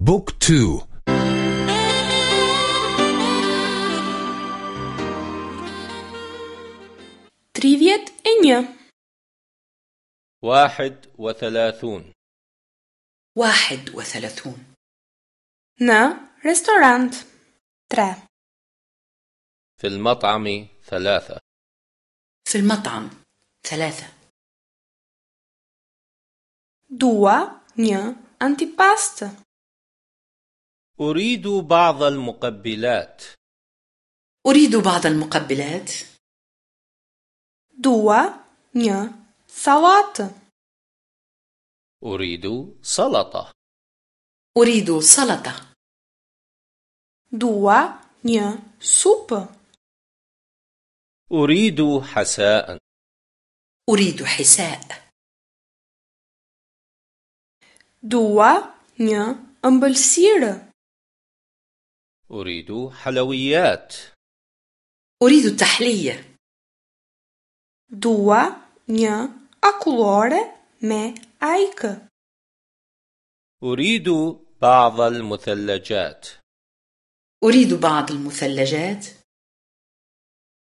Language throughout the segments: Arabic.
Book two. Tridhjetë e një واحد وثلاثون. واحد وثلاثون. Në restorant tre. في المطعم ثلاثة. في المطعم ثلاثة. Dua një antipastë أريد بعض المقبلات. أريد بعض المقبلات. Dua një sallatë أريد سلطة. أريد سلطة. Dua një supë. أريد حساء. أريد حساء. دوا نيا أمبلسير. أريد حلويات. أريد التحلية. دوا نيا أكولورة مي أيك أريد بعض المثلجات. أريد بعض المثلجات.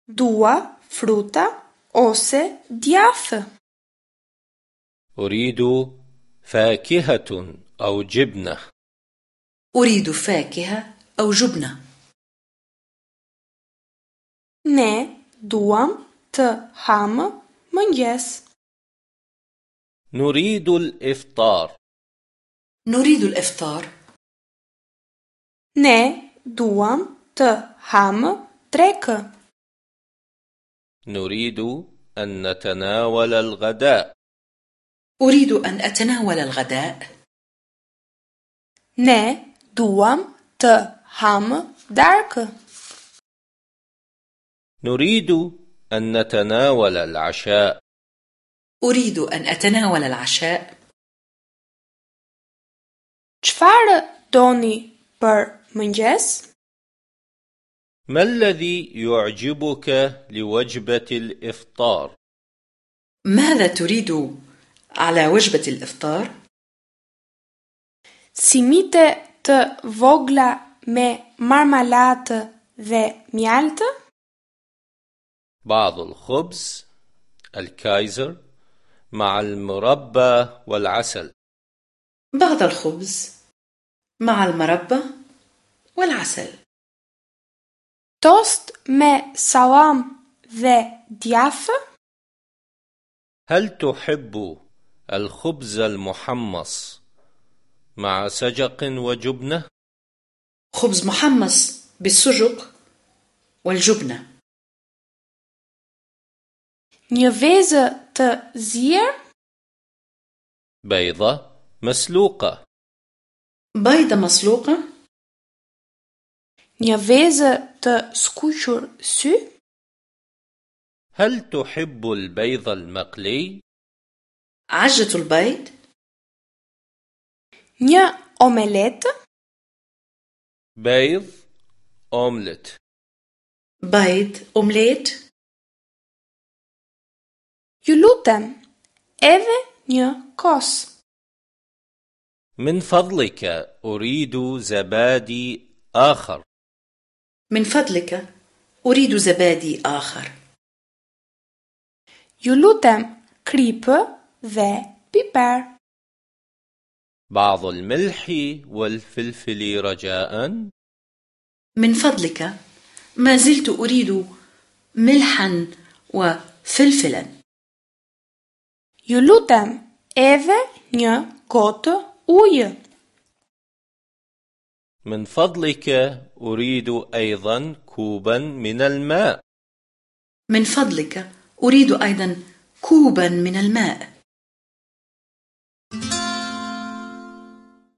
دوا فروتا أوسي دياف أريد فاكهة أو جبنة. أريد فاكهة أو جبنة. Ne duam të hamë mëngjes. نريد الإفطار نريد الإفطار Ne duam të hamë drekë. نريد أن نتناول الغداء أريد أن أتناول الغداء Ne duam të hamë darkë. نريد أن نتناول العشاء أريد أن أتناول العشاء Çfarë doni për mëngjes? ما الذي يعجبك لوجبة الإفطار؟ ماذا تريد على وجبة الإفطار؟ Simite të vogla me marmalatë dhe mjaltë? بعض الخبز الكايزر مع المربى والعسل بعض الخبز مع المربى والعسل Tost me salam dhe djafë? هل تحب الخبز المحمص مع سجق وجبنة؟ خبز محمص بالسجق والجبنة Një vezë të zier? بيضة مسلوقة بيضة مسلوقة Një vezë të skuqur sy? هل تحب البيض المقلي؟ عجة البيض Një omeletë? بيض أومليت. بيض أومليت. Ju lutem, edhe një kos. من فضلك أريد زبادي آخر. من فضلك أريد زبادي آخر. Ju lutem, kripë dhe piper. بعض الملح والفلفل رجاء. من فضلك ما زلت أريد ملحا وفلفلا. Ju lutem, edhe një gotë ujë. من فضلك أريد أيضا كوبا من الماء. من فضلك أريد أيضا كوبا من الماء.